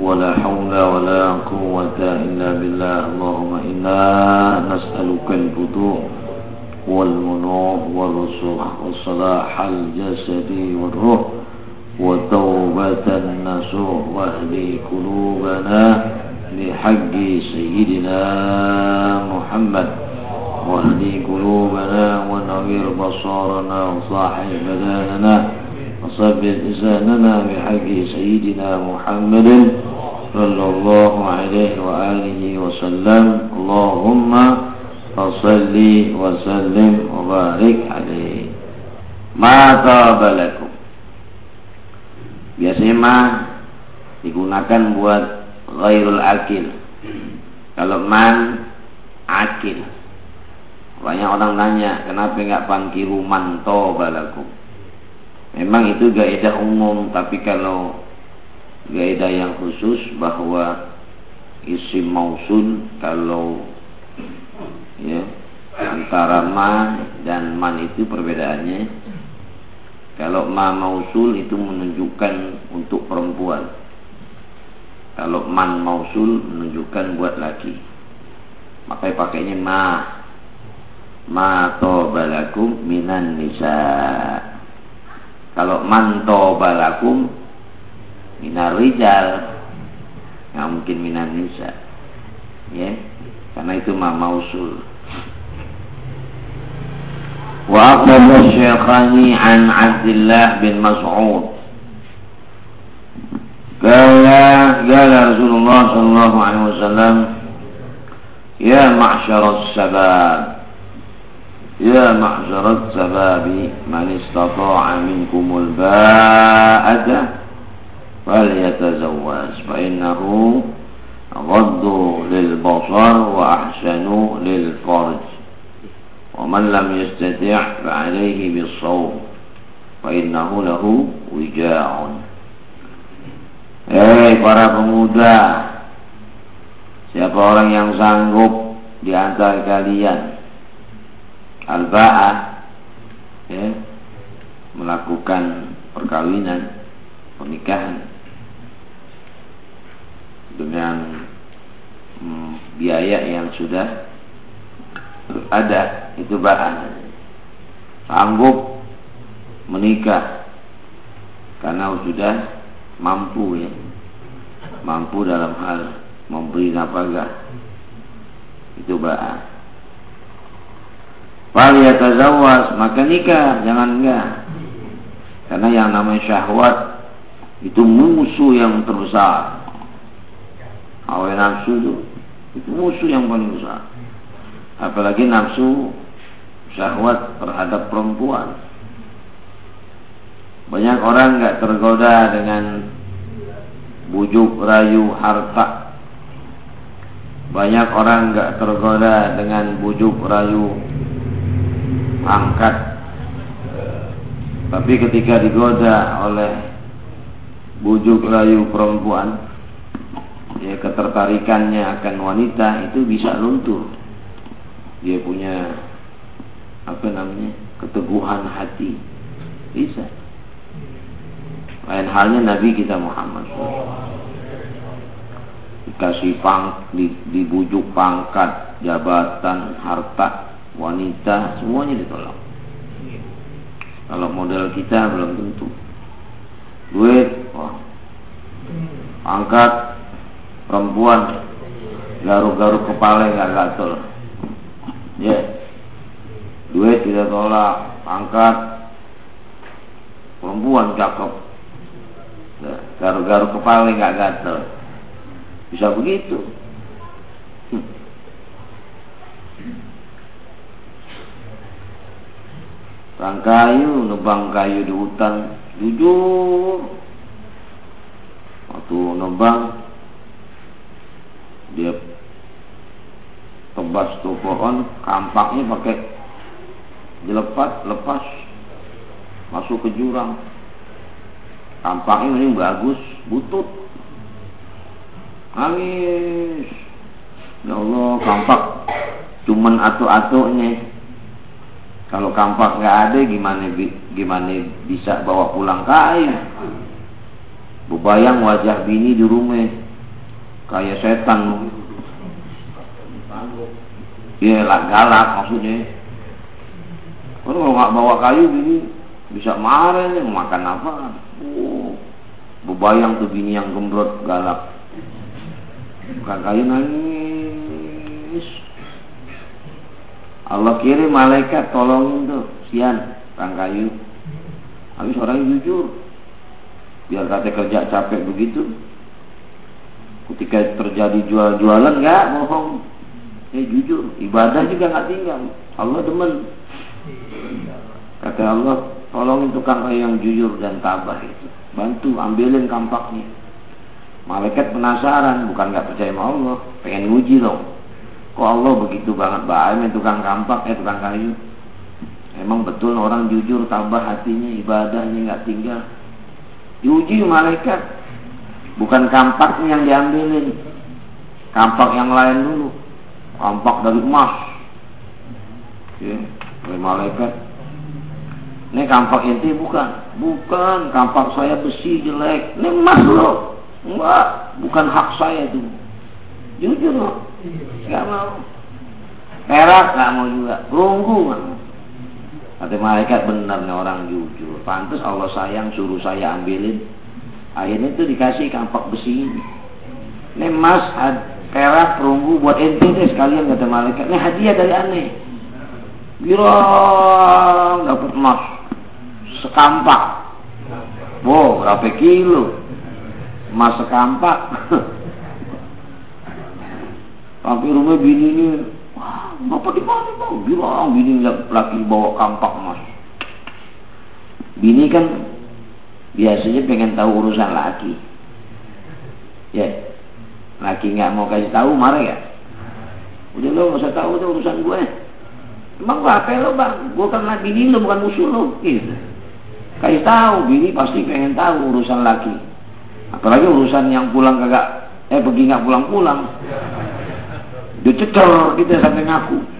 ولا حول ولا قوة إلا بالله. اللهم إنا نسألك الفتوح والمنوع والرسوخ وصلاح الجسد والروح وتوبة النسوح واهدي قلوبنا لحق سيدنا محمد. واهدي قلوبنا ونوير بصارنا وصاحب بداننا وصبر لساننا بحق سيدنا محمد. صلى الله عليه وآله وسلم اللهم صل وسلم وبارك عليه ما طاب لكم biasanya ma digunakan buat ghairul akil kalau man akil banyak orang nanya kenapa enggak pangkiru man balakum Memang itu gaedah umum, tapi kalau gaedah yang khusus bahwa isim mausul kalau ya antara ma dan man itu perbedaannya. Kalau ma mausul itu menunjukkan untuk perempuan. Kalau man mausul menunjukkan buat laki. Makanya pakainya ma. Ma balakum minan nisa. Kalau manto balakum minar rijal nggak mungkin minan nisa ya karena itu ma mausul wa aqbala syekhani an Abdullah bin Mas'ud Kala Kala Rasulullah sallallahu alaihi wasallam Ya ma'syar as-sabab يا معشر الشباب من استطاع منكم الباءة فليتزوج فإنه غض للبصر وأحسن للفرج ومن لم يستطع فعليه بالصوم فإنه له وجاع Hei para pemuda Siapa orang yang sanggup di antara kalian al-ba'ah ya, melakukan perkawinan, pernikahan dengan hmm, biaya yang sudah ada itu ba'ah sanggup menikah karena sudah mampu ya mampu dalam hal memberi nafkah itu ba'ah Fal yatazawwas, maka nikah, jangan enggak. Karena yang namanya syahwat itu musuh yang terbesar. Hawa nafsu itu itu musuh yang paling besar. Apalagi nafsu syahwat terhadap perempuan. Banyak orang nggak tergoda dengan bujuk rayu harta. Banyak orang nggak tergoda dengan bujuk rayu angkat tapi ketika digoda oleh bujuk rayu perempuan ya ketertarikannya akan wanita itu bisa luntur. Dia punya apa namanya keteguhan hati. Bisa. Lain halnya Nabi kita Muhammad. Dikasih pang dibujuk pangkat jabatan harta wanita semuanya ditolak. Kalau model kita belum tentu. Duit wah. Angkat perempuan garuk-garuk kepala nggak gatel. Ya. Yeah. duit tidak tolak angkat perempuan cakep. Ya, garuk-garuk kepala nggak gatel. Bisa begitu. Orang kayu, nebang kayu di hutan, jujur. Waktu nebang, dia tebas tuh pohon kampaknya pakai jelepat lepas masuk ke jurang. Kampaknya ini bagus butut. Nangis ya Allah kampak cuman atu-atunya kalau kampak nggak ada gimana gimana bisa bawa pulang kain? Bebayang wajah bini di rumah kayak setan Iya lah galak maksudnya. Kalau nggak bawa kayu bini bisa marah nih makan apa? Oh, bebayang tuh bini yang gembrot galak. Bukan kayu nangis. Allah kirim malaikat tolongin tuh sian kang kayu. Habis orang jujur. Biar kata kerja capek begitu. Ketika terjadi jual-jualan nggak bohong Eh jujur, ibadah juga nggak tinggal. Allah demen. Kata Allah, tolongin tukang kayu yang jujur dan tabah itu. Bantu, ambilin kampaknya. Malaikat penasaran, bukan nggak percaya sama Allah, pengen nguji dong. Kok Allah begitu banget baik tukang kampak, eh tukang kayu. Emang betul orang jujur, tabah hatinya, ibadahnya nggak tinggal. Diuji malaikat, bukan kampaknya yang diambilin, kampak yang lain dulu. Tampak dari emas. Ya, oleh malaikat. Ini kampak ente bukan? Bukan. Kampak saya besi jelek. Ini emas loh. Enggak. Bukan hak saya itu. Jujur loh. Nggak mau. Perak nggak mau juga. Perunggu nggak mau. Kata malaikat benar nih orang jujur. Pantas Allah sayang suruh saya ambilin. Akhirnya itu dikasih kampak besi ini. Ini emas perak perunggu buat ente deh sekalian kata malaikat. Ini hadiah dari aneh. Girang dapat emas. Sekampak. Wow berapa kilo? Emas sekampak. Sampai rumah bini ini wah bapak di mana bang? Girang bini laki bawa kampak emas bini kan biasanya pengen tahu urusan laki. Ya. Lagi nggak mau kasih tahu marah ya? Udah lo nggak usah tahu itu urusan gue. Emang gue apa lo bang? Gue kan lagi ini lo bukan musuh lo. Gitu. Kasih tahu bini pasti pengen tahu urusan laki. Apalagi urusan yang pulang kagak eh pergi nggak pulang-pulang. Dia cecer kita sampai ngaku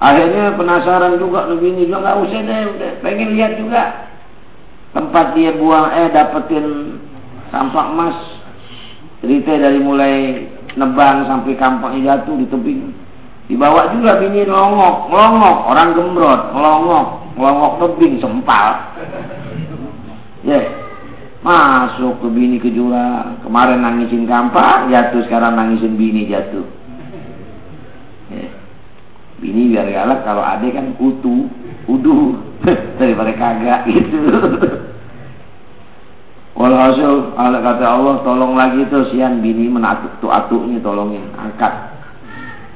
akhirnya penasaran juga begini juga nggak usah deh udah pengen lihat juga. Tempat dia buang eh dapetin kampak emas. Cerita dari mulai nebang sampai kampaknya jatuh di tebing dibawa juga bini ngelongok ngelongok. Orang gembrot ngelongok ngelongok tebing sempal. Ya yeah. masuk ke bini ke jurang. Kemarin nangisin kampak jatuh sekarang nangisin bini jatuh. Bini biar galak kalau ada kan utuh uduh daripada kagak gitu Walhasil Allah kata Allah tolong lagi tuh sian bini menatuk tuh atuknya tolongin angkat.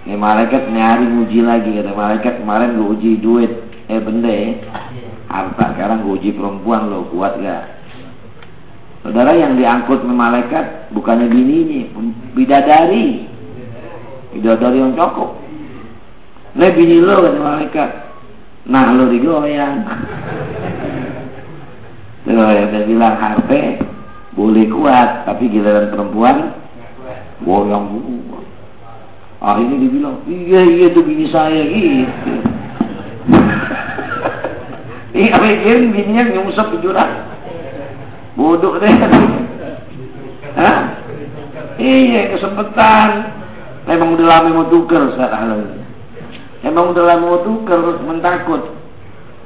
Ini malaikat ini hari nguji lagi kata malaikat kemarin gue uji duit eh benda ya harta sekarang gue uji perempuan lo kuat gak? Saudara yang diangkut malaikat bukannya bininya, bidadari. Bidadari yang cokok. Nah bini lo kata malaikat. Nah lo digoyang. Loh, dia bilang HP boleh kuat, tapi giliran perempuan goyang. Ah ini dibilang, iya iya itu bini saya gitu. Iya bikin bininya nyungsep ke jurang. Bodoh deh. Hah? Iya kesempatan. Emang udah lama mau tuker sekarang. Emang udah lama mau tuker, mentakut.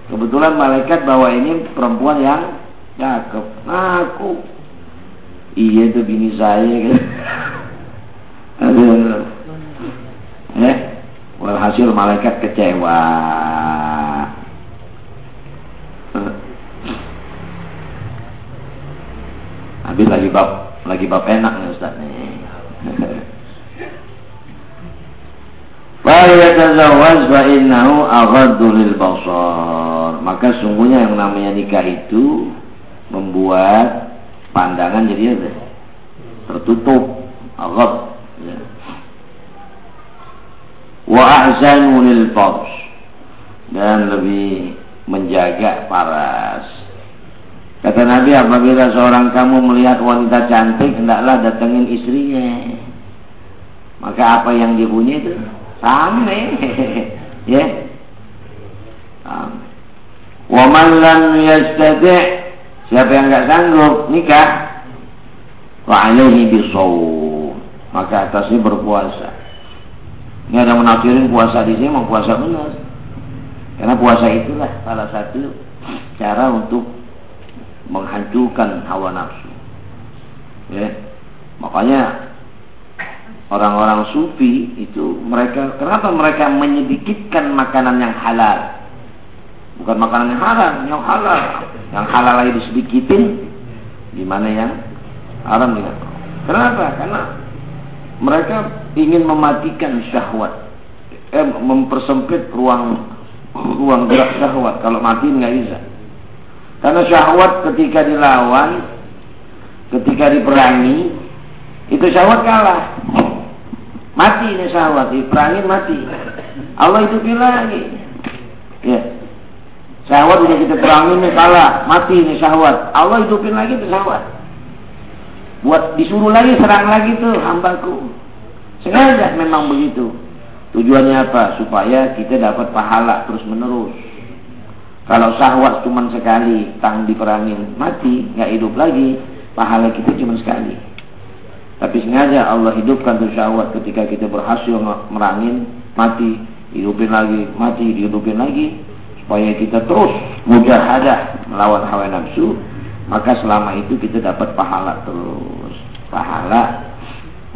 Kebetulan malaikat bawa ini perempuan yang cakep. Ngaku. Iya itu bini saya. Kan aduh. Eh walhasil malaikat kecewa. Habis lagi bab lagi bab enak nih Ustaz nih Fa innahu basar. Maka sungguhnya yang namanya nikah itu membuat pandangan jadi apa? tertutup agab ya. wa ahzanu lil dan lebih menjaga paras kata Nabi apabila seorang kamu melihat wanita cantik hendaklah datengin istrinya maka apa yang dia punya itu sama ya. Wa man lam yastati' siapa yang enggak sanggup nikah wa alaihi bisawm. Maka atasnya berpuasa. Ini ada menafirin puasa di sini mau puasa benar. Karena puasa itulah salah satu cara untuk menghancurkan hawa nafsu. Ya. Makanya orang-orang sufi itu mereka kenapa mereka menyedikitkan makanan yang halal? Bukan makanan yang haram yang halal. Yang halal lagi disedikitin di mana yang haram dengan kenapa? Karena mereka ingin mematikan syahwat. Eh, mempersempit ruang ruang gerak syahwat. Kalau mati nggak bisa. Karena syahwat ketika dilawan ketika diperangi itu syahwat kalah mati ini syahwat diperangi mati. Allah itu lagi ya. Syahwat udah kita perangin nih kalah mati nih syahwat Allah hidupin lagi tuh syahwat buat disuruh lagi serang lagi tuh hambaku. Sengaja memang begitu. Tujuannya apa? Supaya kita dapat pahala terus menerus kalau syahwat cuma sekali tang diperangin mati nggak hidup lagi pahala kita cuma sekali tapi sengaja Allah hidupkan tuh syahwat ketika kita berhasil merangin mati hidupin lagi mati dihidupin lagi supaya kita terus mujahadah melawan hawa nafsu maka selama itu kita dapat pahala terus pahala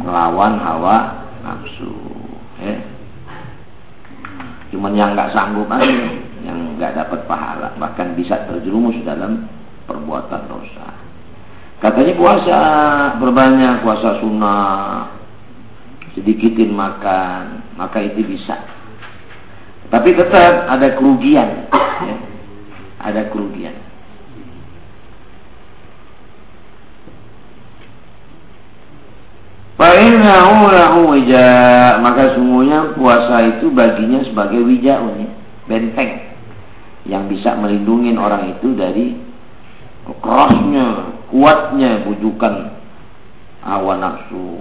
melawan hawa nafsu ya. cuman yang nggak sanggup aja yang nggak dapat pahala bahkan bisa terjerumus dalam perbuatan dosa katanya puasa berbanyak puasa sunnah. Sedikitin makan maka itu bisa. Tapi tetap ada kerugian ya. ada kerugian. Fa'innahu wija. Maka sungguhnya puasa itu baginya sebagai wijaun ya. Benteng. Yang bisa melindungi orang itu dari Kerasnya Kuatnya bujukan Hawa nafsu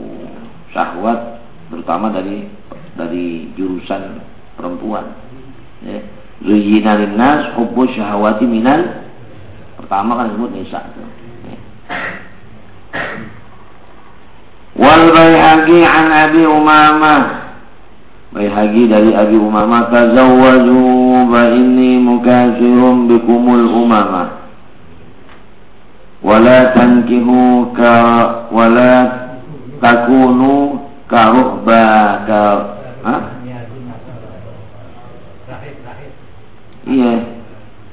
Syahwat Terutama dari Dari jurusan perempuan ya. Zuyina linnas Hubbu syahwati minal Pertama kan disebut nisa ya. Wal Baihaqi an Abi Umamah Baihaqi dari Abi Umamah Tazawwaju Ba inni mukasirum bikumul umamah Tankihu ka Wala takunu Karuhba ka ha? Iya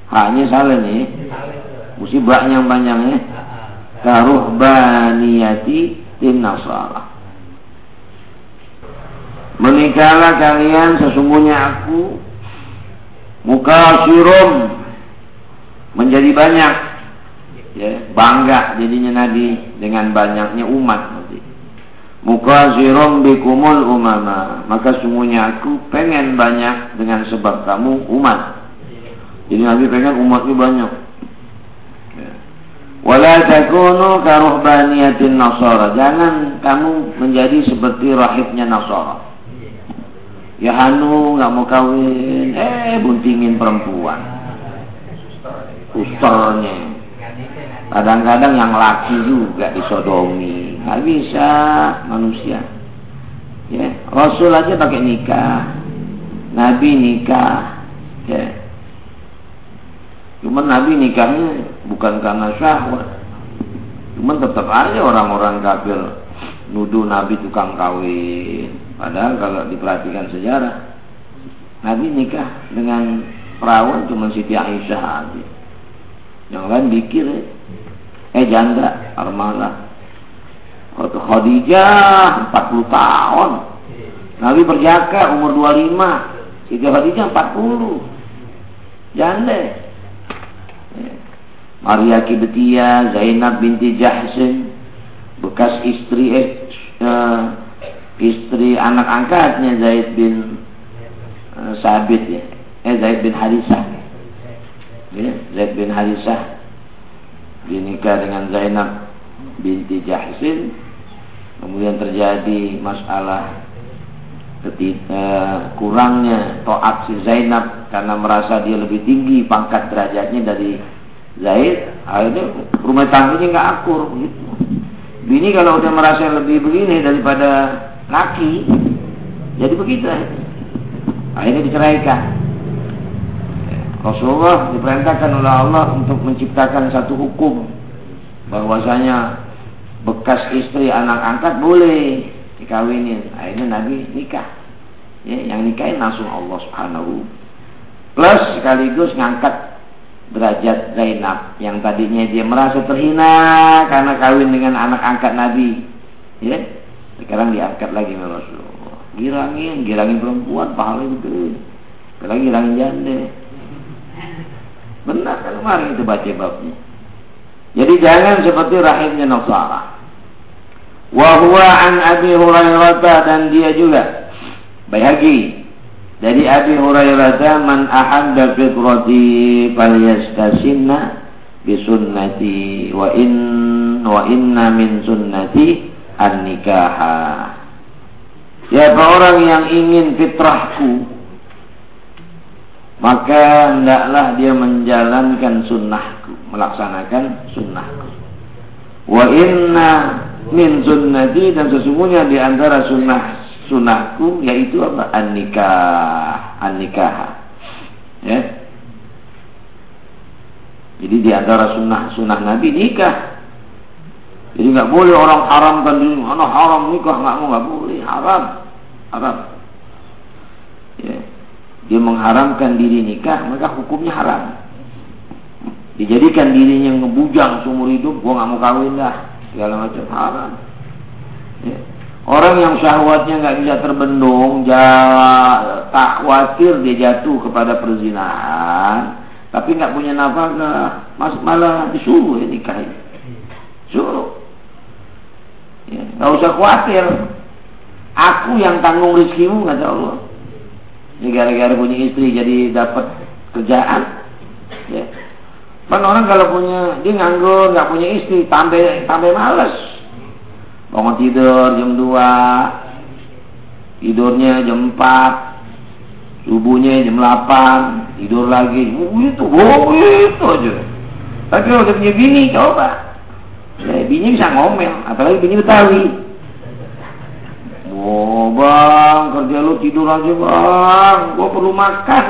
Haknya salah nih Musibah yang banyak ya Karuhbaniyati tim Nasara. Menikahlah kalian sesungguhnya aku muka sirum menjadi banyak ya, bangga jadinya Nabi dengan banyaknya umat nanti. Muka sirum bikumul umama maka sungguhnya aku pengen banyak dengan sebab kamu umat. Jadi Nabi pengen umatnya banyak. Wala takunu karuhbaniyatin nasara. Jangan kamu menjadi seperti rahibnya nasara. Ya Hanu nggak mau kawin, eh buntingin perempuan. Ustarnya. Kadang-kadang yang laki juga disodomi. Nggak bisa manusia. Ya, Rasul aja pakai nikah. Nabi nikah. Ya. Cuma Nabi nikahnya bukan karena syahwat. Cuma tetap aja orang-orang kafir nuduh Nabi tukang kawin. Padahal kalau diperhatikan sejarah, Nabi nikah dengan perawan cuma Siti Aisyah aja. Yang lain dikir ya. Eh janda, armala. Waktu Khadijah 40 tahun. Nabi berjaka umur 25. Siti Khadijah 40. Janda. Maria Kibtiyah, Zainab binti Jahsin, bekas istri eh, eh, istri anak angkatnya Zaid bin eh, Sabit ya eh Zaid bin Harisah ya, Zaid bin Harisah dinikah dengan Zainab binti Jahsin. Kemudian terjadi masalah ketika kurangnya toat si Zainab karena merasa dia lebih tinggi pangkat derajatnya dari Zaid. Akhirnya rumah tangganya nggak akur gitu. Bini kalau udah merasa lebih begini daripada laki jadi begitu akhirnya diceraikan Rasulullah diperintahkan oleh Allah untuk menciptakan satu hukum. Bahwasanya bekas istri anak angkat boleh dikawinin. Akhirnya Nabi nikah. Ya, yang nikahin langsung Allah subhanahu. Plus sekaligus ngangkat derajat Zainab. Yang tadinya dia merasa terhina karena kawin dengan anak angkat Nabi. Ya sekarang diangkat lagi oleh Rasulullah. Girangin girangin perempuan pahala itu lagi girangin janda benar kan kemarin itu baca babnya jadi jangan seperti rahimnya Nasara. Wahwa an Abi Hurairah dan dia juga. Bayhaqi dari Abi Hurairah man ahabba fitrati falyastasinna bi sunnati wa in wa inna min sunnati an nikaha Siapa orang yang ingin fitrahku maka hendaklah dia menjalankan sunnahku, melaksanakan sunnahku. Wa inna min sunnati dan sesungguhnya di antara sunnah sunnahku yaitu apa? An-nikah, an-nikah. Ya. Jadi di antara sunnah sunnah Nabi nikah. Jadi nggak boleh orang haramkan diri, mana haram nikah nggak mau nggak boleh, haram, haram. Ya. Dia mengharamkan diri nikah, maka hukumnya haram. Dijadikan dirinya ngebujang seumur hidup, gua nggak mau kawin dah segala macam haram. Ya. Orang yang syahwatnya nggak bisa terbendung, jauh, tak khawatir dia jatuh kepada perzinahan, tapi nggak punya nafkah, mas malah disuruh ya nikah. Suruh. Ya, nggak usah khawatir. Aku yang tanggung rezekimu kata Allah. Ini gara-gara punya istri jadi dapat kerjaan. Ya. Kan orang kalau punya dia nganggur, nggak punya istri, tambah tambah males. Bangun tidur jam 2, tidurnya jam 4, subuhnya jam 8, tidur lagi. Oh, itu, oh, itu aja. Tapi kalau udah punya bini, coba. Ya, bini bisa ngomel, apalagi bini Betawi. Bang, kerja lu tidur aja bang, gua perlu makan.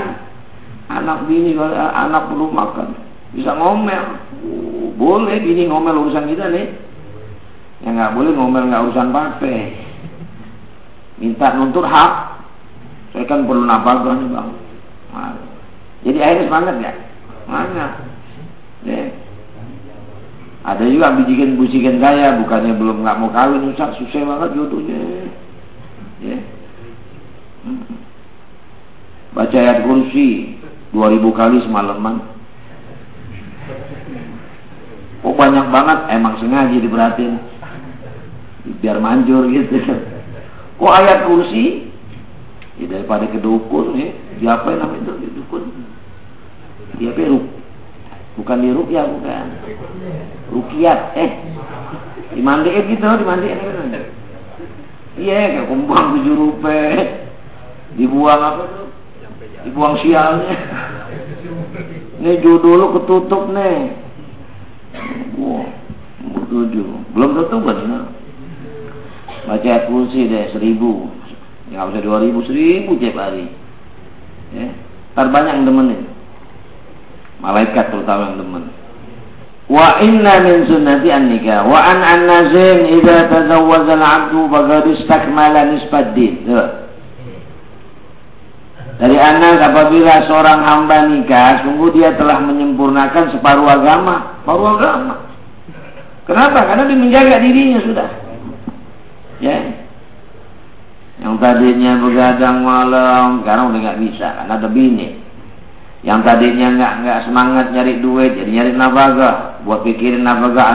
Anak bini, anak perlu makan bisa ngomel. Boleh bini ngomel urusan kita nih. yang nggak boleh ngomel nggak urusan partai. Minta nuntut hak. Saya kan perlu nih bang. Nah, jadi akhirnya semangat ya? Mana? Ya. Ada juga bijikan busikan saya, bukannya belum nggak mau kawin, Ustaz, susah banget jodohnya. Ya. Baca ayat kursi 2000 kali semalaman. Oh banyak banget, emang sengaja diperhatiin. Biar manjur gitu. Kok ayat kursi? Ya daripada ke dukun ya. Siapa yang namanya itu dukun? Dia peruk. Bukan di rupiah bukan. Rukiat eh. Dimandiin gitu, dimandiin gitu. Iya, kayak kumbang tujuh rupiah. Dibuang apa tuh? Dibuang sialnya. Nih judul lu ketutup nih. Wah, tujuh. Belum tentu benar. Baca kursi deh seribu. Ya nggak dua ribu, seribu tiap hari. Ya. Terbanyak yang demenin. Malaikat terutama yang demen. Wa inna min sunnati an nikah. Wa an an nazin idza tazawwaza al-'abdu faqad istakmala nisbad din. Dari anak apabila seorang hamba nikah, sungguh dia telah menyempurnakan separuh agama. Separuh agama. Kenapa? Karena dia menjaga dirinya sudah. Ya. Yang tadinya begadang malam, sekarang udah nggak bisa karena ada bini. Yang tadinya nggak nggak semangat nyari duit, jadi nyari nafkah, buat pikirin apa gak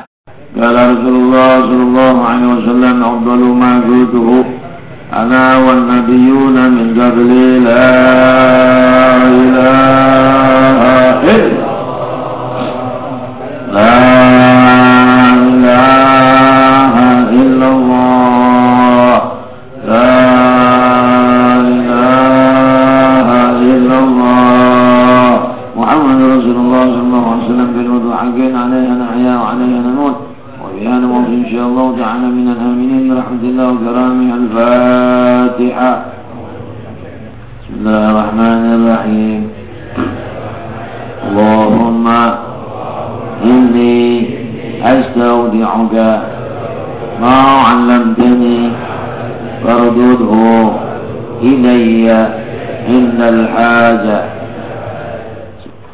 Kala Rasulullah sallallahu alaihi wasallam afdalu ma qultuhu ana wan nabiyuna min qabli la ilaha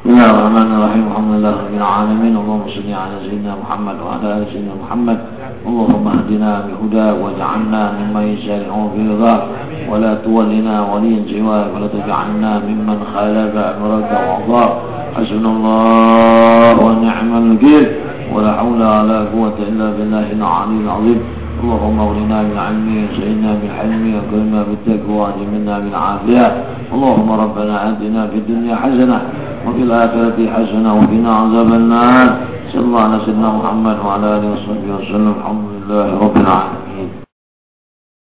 بسم الله الرحمن الرحيم. الحمد لله رب العالمين. اللهم صل على سيدنا محمد وعلى آل سيدنا محمد. اللهم اهدنا بهداك واجعلنا ممن يسارعون في رضاك ولا تولنا وليا سواك ولا تجعلنا ممن خالف أمرك واعطاك حسبنا الله ونعم الوكيل. ولا حول ولا قوة إلا بالله العلي العظيم. اللهم أغننا بالعلم وزينا بالحلم وكرمنا بالتقوى وأجملنا بالعافية. اللهم ربنا آتنا في الدنيا حسنة وفي الآخرة حسنة وقنا عذاب النار. صلى الله على سيدنا محمد وعلى آله وصحبه وسلم. الحمد لله رب العالمين.